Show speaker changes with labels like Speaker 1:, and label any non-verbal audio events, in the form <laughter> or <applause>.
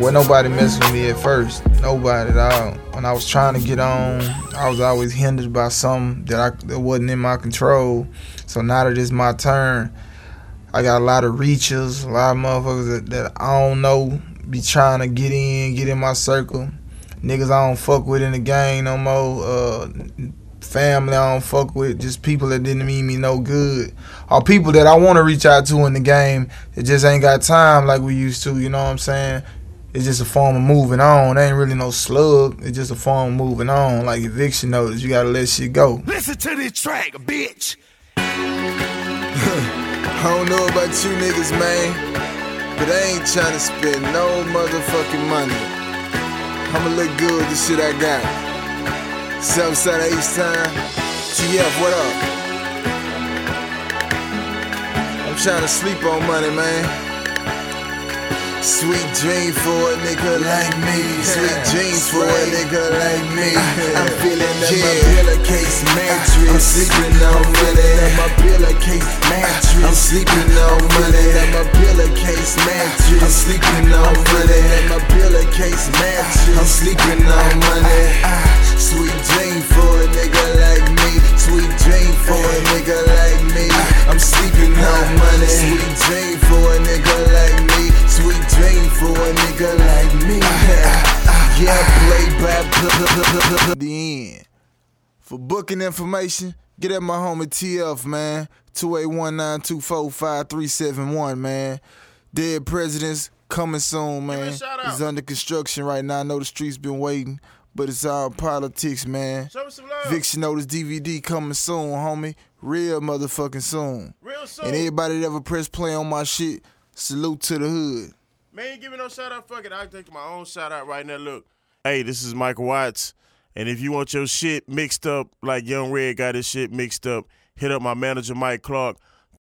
Speaker 1: Well, nobody messed with me at first. Nobody at all. When I was trying to get on, I was always hindered by something that I that wasn't in my control. So now that it's my turn, I got a lot of reaches, a lot of motherfuckers that, that I don't know be trying to get in, get in my circle. Niggas I don't fuck with in the gang no more. Uh, family I don't fuck with. Just people that didn't mean me no good. Or people that I want to reach out to in the game that just ain't got time like we used to. You know what I'm saying? It's just a form of moving on. It ain't really no slug. It's just a form of moving on. Like eviction notice. You gotta let shit go.
Speaker 2: Listen to this track, bitch. <laughs>
Speaker 3: I don't know about you niggas, man, but I ain't trying to spend no motherfucking money. I'ma look good with the shit I got. Southside H time, TF, what up? I'm trying to sleep on money, man. Sweet dreams for a nigga like me. Sweet dreams for a nigga like me. I'm feeling that my pillowcase mattress. I'm sleeping on money. That my pillowcase mattress. I'm sleeping on money. That my pillowcase mattress. I'm sleeping on money. That my pillowcase mattress. I'm sleeping on money. Ah, ah, ah. Sweet dream money. Sweet dream for a nigga like me. Sweet dream for a nigga like me. <laughs> yeah, play by the end. For booking information, get at my homie TF, man. 281924531, man. Dead Presidents coming soon, man. It's under construction right now. I know the streets been waiting, but it's all politics, man.
Speaker 4: Show me some love.
Speaker 3: Eviction Notice DVD coming soon, homie. Real motherfucking
Speaker 4: soon.
Speaker 3: And everybody that ever press play on my shit, salute to the hood.
Speaker 4: Man, ain't giving no shout out. Fuck it. I'll take my own shout out right now. Look. Hey, this is Michael Watts. And if you want your shit mixed up like Young Red got his shit mixed up, hit up my manager, Mike Clark.